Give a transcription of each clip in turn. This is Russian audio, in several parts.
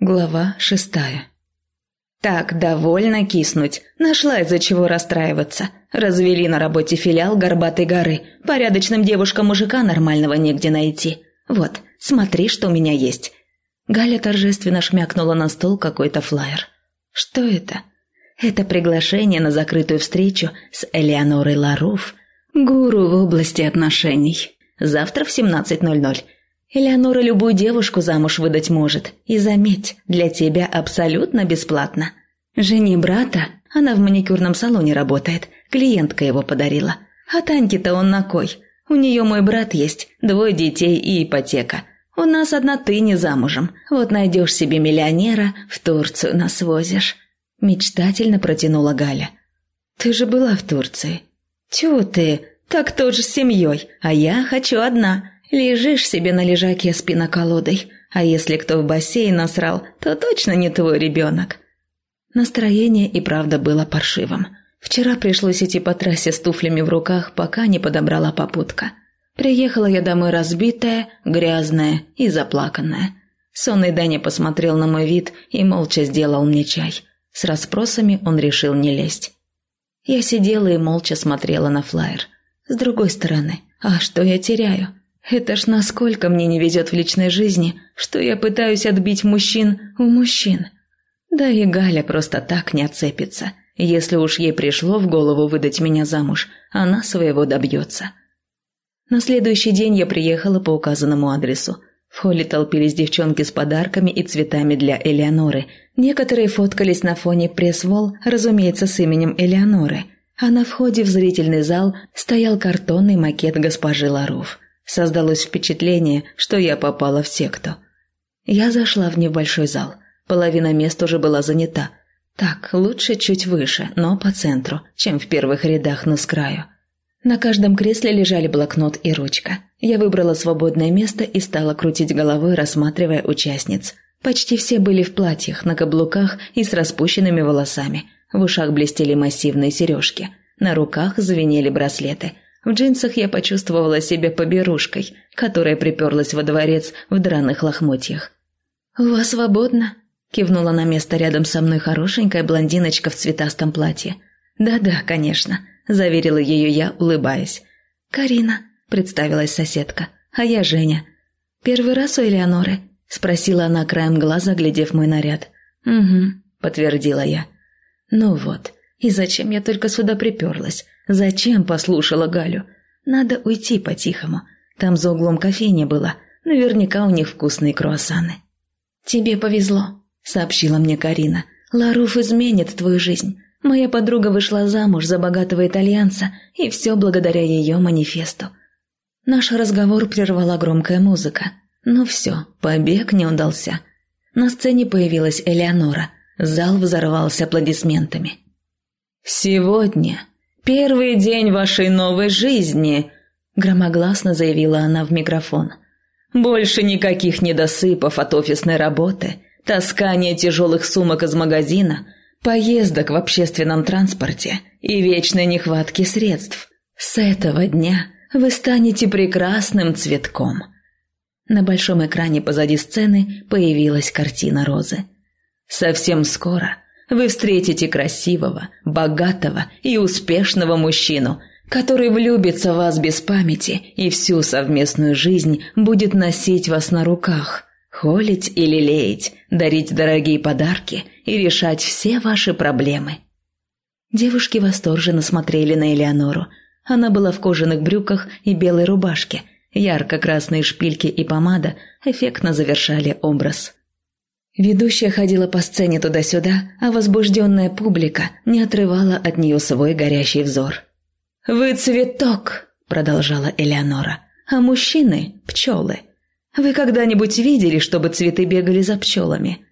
Глава шестая. Так, довольно киснуть. Нашла из-за чего расстраиваться. Развели на работе филиал Горбатой горы. Порядочным девушкам мужика нормального негде найти. Вот, смотри, что у меня есть. Галя торжественно шмякнула на стол какой-то флаер. Что это? Это приглашение на закрытую встречу с Элеонорой Ларуф, гуру в области отношений. Завтра в 17.00. Элеонора любую девушку замуж выдать может. И заметь, для тебя абсолютно бесплатно. Жене брата, она в маникюрном салоне работает, клиентка его подарила. А Таньке-то он на кой? У нее мой брат есть, двое детей и ипотека. У нас одна ты не замужем. Вот найдешь себе миллионера, в Турцию нас возишь. Мечтательно протянула Галя. Ты же была в Турции. Тю ты, так тоже с семьей, а я хочу одна. Лежишь себе на лежаке с пиноколодой, а если кто в бассейн насрал, то точно не твой ребенок. Настроение и правда было паршивым. Вчера пришлось идти по трассе с туфлями в руках, пока не подобрала попутка. Приехала я домой разбитая, грязная и заплаканная. Сонный Даня посмотрел на мой вид и молча сделал мне чай. С расспросами он решил не лезть. Я сидела и молча смотрела на флаер. С другой стороны, а что я теряю? Это ж насколько мне не везет в личной жизни, что я пытаюсь отбить мужчин у мужчин. Да и Галя просто так не отцепится. Если уж ей пришло в голову выдать меня замуж, она своего добьется. На следующий день я приехала по указанному адресу. В холле толпились девчонки с подарками и цветами для Элеоноры. Некоторые фоткались на фоне пресс-вол, разумеется, с именем Элеоноры. А на входе в зрительный зал стоял картонный макет госпожи Ларуф. Создалось впечатление, что я попала в секту. Я зашла в небольшой зал. Половина мест уже была занята. Так, лучше чуть выше, но по центру, чем в первых рядах, но с краю. На каждом кресле лежали блокнот и ручка. Я выбрала свободное место и стала крутить головой, рассматривая участниц. Почти все были в платьях, на каблуках и с распущенными волосами. В ушах блестели массивные сережки. На руках звенели браслеты – в джинсах я почувствовала себя поберушкой, которая приперлась во дворец в драных лохмотьях. «У вас свободно?» – кивнула на место рядом со мной хорошенькая блондиночка в цветастом платье. «Да-да, конечно», – заверила ее я, улыбаясь. «Карина», – представилась соседка, – «а я Женя». «Первый раз у Элеоноры?» – спросила она краем глаза, глядев мой наряд. «Угу», – подтвердила я. «Ну вот, и зачем я только сюда приперлась? Зачем послушала Галю? Надо уйти по-тихому. Там за углом кофейня была. Наверняка у них вкусные круассаны. «Тебе повезло», — сообщила мне Карина. «Ларуф изменит твою жизнь. Моя подруга вышла замуж за богатого итальянца, и все благодаря ее манифесту». Наш разговор прервала громкая музыка. Ну все, побег не удался. На сцене появилась Элеонора. Зал взорвался аплодисментами. «Сегодня «Первый день вашей новой жизни», – громогласно заявила она в микрофон. «Больше никаких недосыпов от офисной работы, таскания тяжелых сумок из магазина, поездок в общественном транспорте и вечной нехватки средств. С этого дня вы станете прекрасным цветком». На большом экране позади сцены появилась картина розы. «Совсем скоро – вы встретите красивого, богатого и успешного мужчину, который влюбится в вас без памяти и всю совместную жизнь будет носить вас на руках, холить и лелеять, дарить дорогие подарки и решать все ваши проблемы. Девушки восторженно смотрели на Элеонору. Она была в кожаных брюках и белой рубашке. Ярко-красные шпильки и помада эффектно завершали образ. Ведущая ходила по сцене туда-сюда, а возбужденная публика не отрывала от нее свой горящий взор. «Вы цветок!» – продолжала Элеонора. «А мужчины – пчелы. Вы когда-нибудь видели, чтобы цветы бегали за пчелами?»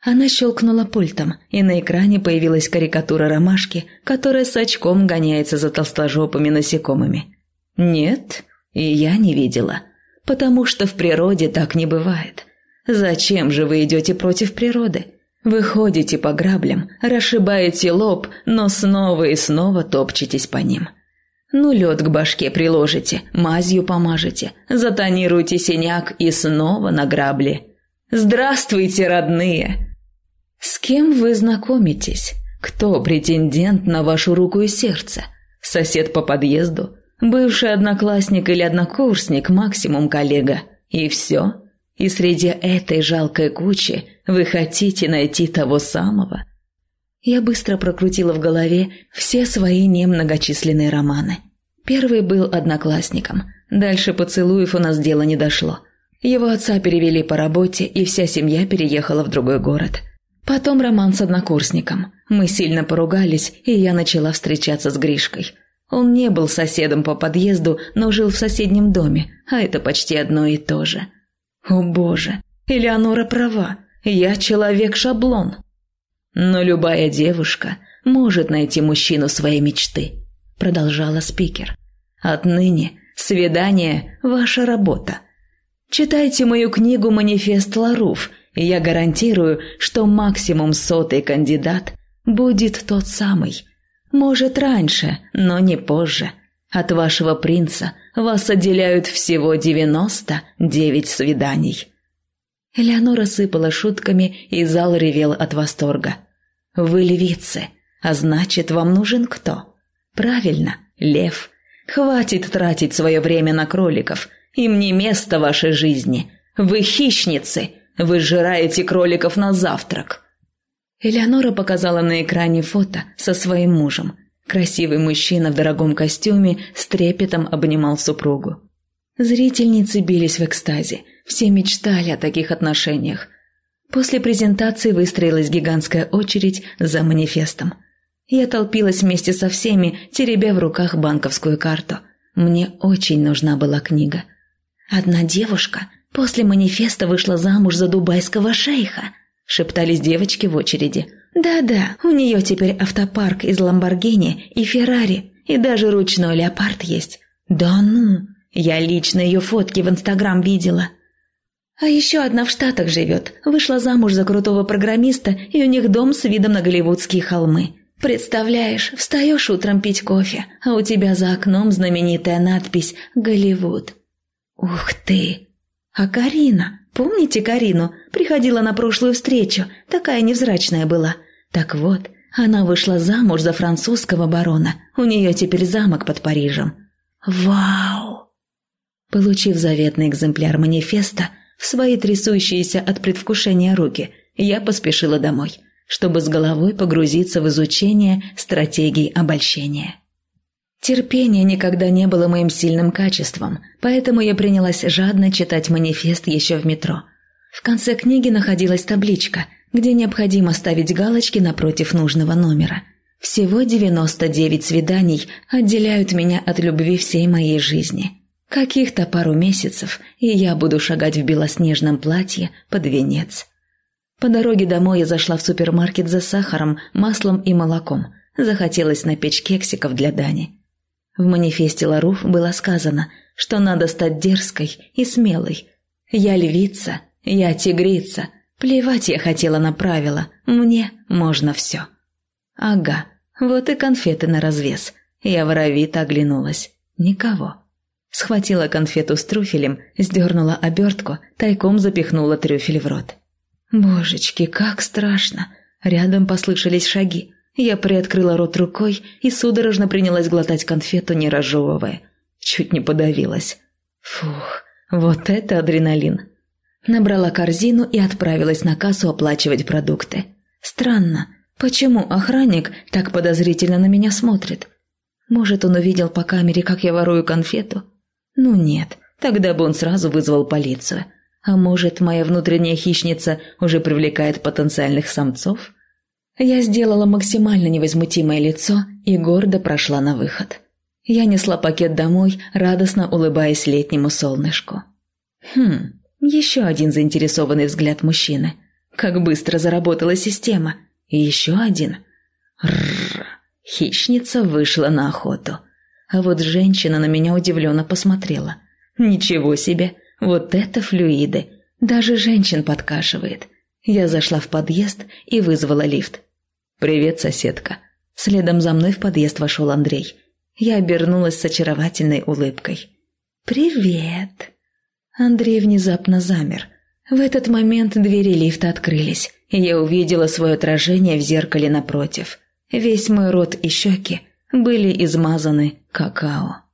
Она щелкнула пультом, и на экране появилась карикатура ромашки, которая с очком гоняется за толстожопыми насекомыми. «Нет, и я не видела, потому что в природе так не бывает. Зачем же вы идете против природы? Вы ходите по граблям, расшибаете лоб, но снова и снова топчетесь по ним. Ну, лед к башке приложите, мазью помажете, затонируйте синяк и снова на грабли. Здравствуйте, родные! С кем вы знакомитесь? Кто претендент на вашу руку и сердце? Сосед по подъезду? Бывший одноклассник или однокурсник, максимум коллега? И все? И среди этой жалкой кучи вы хотите найти того самого? Я быстро прокрутила в голове все свои немногочисленные романы. Первый был одноклассником. Дальше поцелуев у нас дело не дошло. Его отца перевели по работе, и вся семья переехала в другой город. Потом роман с однокурсником. Мы сильно поругались, и я начала встречаться с Гришкой. Он не был соседом по подъезду, но жил в соседнем доме, а это почти одно и то же. О боже, Элеонора права, я человек-шаблон. Но любая девушка может найти мужчину своей мечты, продолжала спикер. Отныне свидание – ваша работа – Читайте мою книгу «Манифест Ларуф», и я гарантирую, что максимум сотый кандидат будет тот самый. Может, раньше, но не позже. От вашего принца вас отделяют всего девяносто девять свиданий». Элеонора сыпала шутками, и зал ревел от восторга. «Вы львицы, а значит, вам нужен кто?» «Правильно, лев. Хватит тратить свое время на кроликов. Им не место вашей жизни. Вы хищницы. Вы жираете кроликов на завтрак». Элеонора показала на экране фото со своим мужем. Красивый мужчина в дорогом костюме с трепетом обнимал супругу. Зрительницы бились в экстазе. Все мечтали о таких отношениях. После презентации выстроилась гигантская очередь за манифестом. Я толпилась вместе со всеми, теребя в руках банковскую карту. Мне очень нужна была книга – Одна девушка после манифеста вышла замуж за дубайского шейха, шептались девочки в очереди. Да-да, у нее теперь автопарк из Ламборгини и Феррари, и даже ручной леопард есть. Да ну, я лично ее фотки в Инстаграм видела. А еще одна в Штатах живет, вышла замуж за крутого программиста, и у них дом с видом на голливудские холмы. Представляешь, встаешь утром пить кофе, а у тебя за окном знаменитая надпись «Голливуд». «Ух ты! А Карина? Помните Карину? Приходила на прошлую встречу, такая невзрачная была. Так вот, она вышла замуж за французского барона. У нее теперь замок под Парижем. Вау!» Получив заветный экземпляр манифеста в свои трясущиеся от предвкушения руки, я поспешила домой, чтобы с головой погрузиться в изучение стратегий обольщения. Терпение никогда не было моим сильным качеством, поэтому я принялась жадно читать манифест еще в метро. В конце книги находилась табличка, где необходимо ставить галочки напротив нужного номера. Всего 99 свиданий отделяют меня от любви всей моей жизни. Каких-то пару месяцев, и я буду шагать в белоснежном платье под венец. По дороге домой я зашла в супермаркет за сахаром, маслом и молоком. Захотелось напечь кексиков для Дани. В манифесте Ларуф было сказано, что надо стать дерзкой и смелой. Я львица, я тигрица. Плевать я хотела на правила, мне можно все. Ага, вот и конфеты на развес. Я воровито оглянулась. Никого. Схватила конфету с трюфелем, сдернула обертку, тайком запихнула трюфель в рот. Божечки, как страшно! Рядом послышались шаги. Я приоткрыла рот рукой и судорожно принялась глотать конфету, не разжевывая. Чуть не подавилась. Фух, вот это адреналин. Набрала корзину и отправилась на кассу оплачивать продукты. Странно, почему охранник так подозрительно на меня смотрит? Может, он увидел по камере, как я ворую конфету? Ну нет, тогда бы он сразу вызвал полицию. А может, моя внутренняя хищница уже привлекает потенциальных самцов? Я сделала максимально невозмутимое лицо и гордо прошла на выход. Я несла пакет домой, радостно улыбаясь летнему солнышку. Хм, еще один заинтересованный взгляд мужчины. Как быстро заработала система. Еще один. Рррр. Хищница вышла на охоту. А вот женщина на меня удивленно посмотрела. Ничего себе, вот это флюиды. Даже женщин подкашивает. Я зашла в подъезд и вызвала лифт. «Привет, соседка». Следом за мной в подъезд вошел Андрей. Я обернулась с очаровательной улыбкой. «Привет». Андрей внезапно замер. В этот момент двери лифта открылись, и я увидела свое отражение в зеркале напротив. Весь мой рот и щеки были измазаны какао.